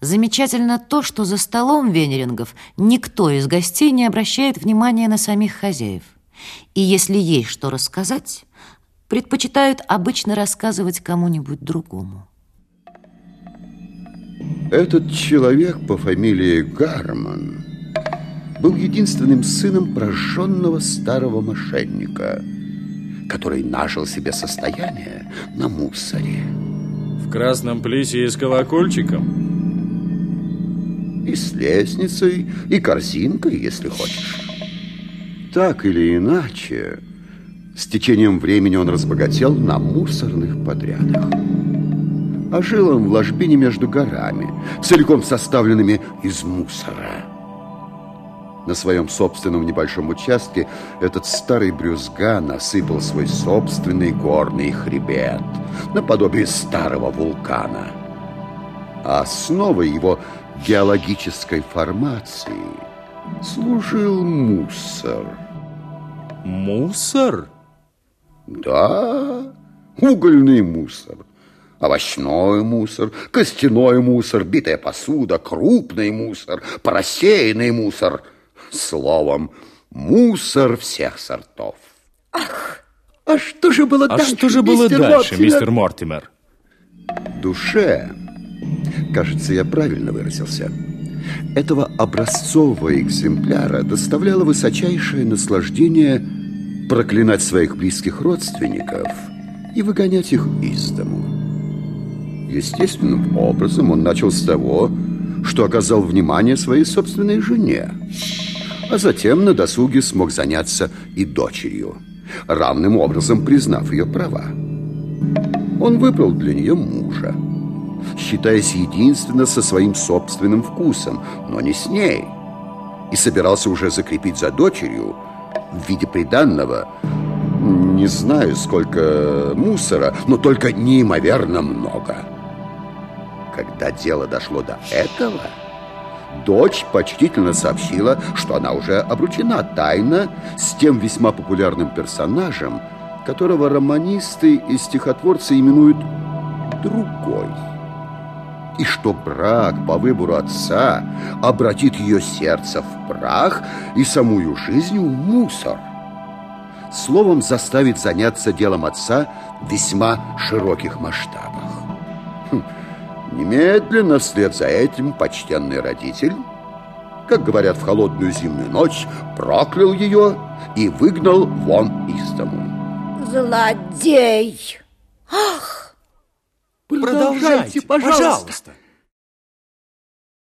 Замечательно то, что за столом венерингов никто из гостей не обращает внимания на самих хозяев. И если есть что рассказать, предпочитают обычно рассказывать кому-нибудь другому. Этот человек по фамилии Гарман был единственным сыном прожженного старого мошенника, который нажил себе состояние на мусоре. В красном плисе и с колокольчиком? И с лестницей, и корзинкой, если хочешь. Так или иначе, с течением времени он разбогател на мусорных подрядах. А жил он в ложбине между горами, целиком составленными из мусора. На своем собственном небольшом участке этот старый брюзга насыпал свой собственный горный хребет, наподобие старого вулкана. А основой его геологической формации служил мусор. Мусор? Да, угольный мусор, овощной мусор, костяной мусор, битая посуда, крупный мусор, просеянный мусор. Словом, мусор всех сортов. Ах, а что же было а дальше, что же было мистер дальше, Мортимер? мистер Мортимер? душе, кажется, я правильно выразился, этого образцового экземпляра доставляло высочайшее наслаждение проклинать своих близких родственников и выгонять их из дому. Естественным образом он начал с того, что оказал внимание своей собственной жене, а затем на досуге смог заняться и дочерью, равным образом признав ее права. Он выбрал для нее мужа, считаясь единственно со своим собственным вкусом, но не с ней. И собирался уже закрепить за дочерью в виде приданного, не знаю, сколько мусора, но только неимоверно много. Когда дело дошло до этого, дочь почтительно сообщила, что она уже обручена тайно с тем весьма популярным персонажем, которого романисты и стихотворцы именуют «другой». И что брак по выбору отца обратит ее сердце в прах и самую жизнь в мусор. Словом, заставит заняться делом отца в весьма широких масштабах. Хм, Немедленно вслед за этим почтенный родитель, как говорят в холодную зимнюю ночь, проклял ее и выгнал вон из дому. Злодей! Ах! Продолжайте, пожалуйста. пожалуйста.